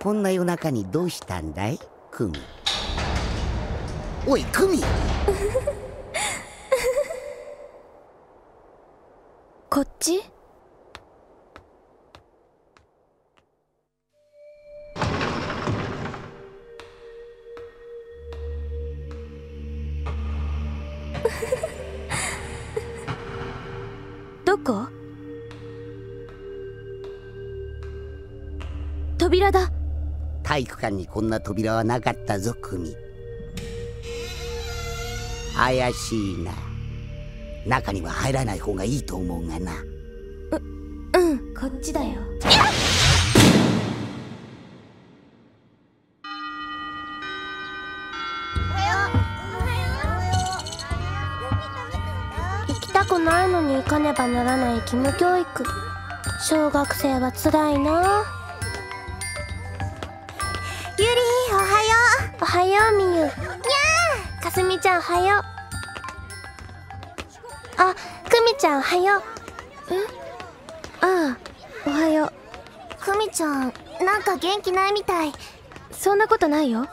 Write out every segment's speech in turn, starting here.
こんな夜中にどうしたんだい?クミ。おいクミ。こっち？どこ？扉だ。体育館にこんな扉はなかったぞクミ怪しいな。中には入らない方がいいと思うがな。うんこっちだよ。行きたくないのに行かねばならない義務教育。小学生はつらいな。ゆんおはよう。あくみちゃんおはよう。えああおはよう。くみちゃんなんか元気ないみたい。そんなことないよ。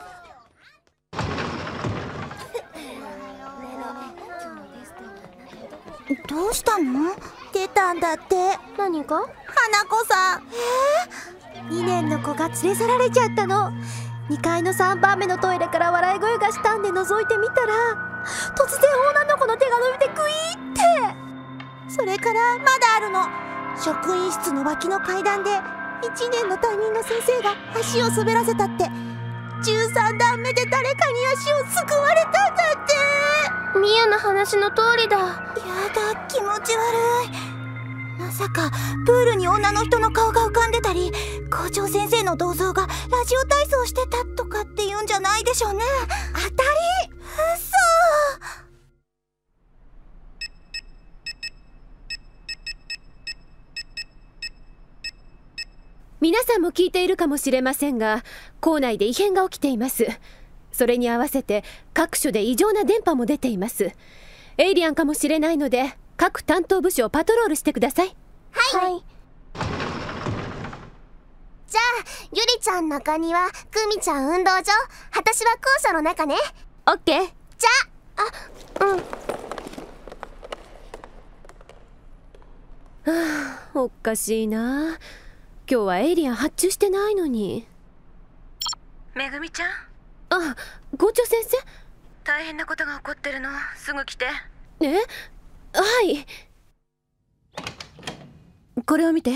どうしたの？出たんだって。何か花子さん。えー、2年の子が連れ去られちゃったの2階の3番目のトイレから笑い声がしたんで覗いてみたら突然女の子の手が伸びてクイって。それからまだあるの。職員室の脇の階段で1年の担任の先生が足を滑らせたって。13段目で誰かに足をすくわれたんだって。ミユの話の通りだ。やだ気持ち悪い。まさかプールに女の人の顔が浮かんでたり校長先生の銅像がラジオ体操してゃないでしょうね。当たり。嘘。皆さんも聞いているかもしれませんが校内で異変が起きています。それに合わせて各所で異常な電波も出ています。エイリアンかもしれないので各担当部署をパトロールしてくださいはい、はい、じゃあゆりちゃん中庭くみちゃん運動場。私は校舎の中ね。オッケー。じゃあうん。はあおかしいな。今日はエイリアン発注してないのに。めぐみちゃん？あ校長先生？大変なことが起こってるの？すぐ来て。え？はい。これを見て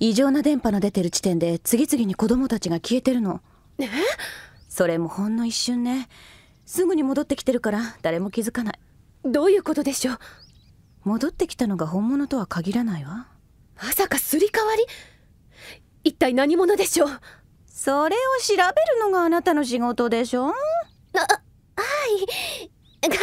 異常な電波の出てる地点で次々に子供たちが消えてるの。え？それもほんの一瞬ね。すぐに戻ってきてるから誰も気づかない。どういうことでしょう？戻ってきたのが本物とは限らないわ。まさかすり替わり？一体何者でしょう？それを調べるのがあなたの仕事でしょ？あはい。頑張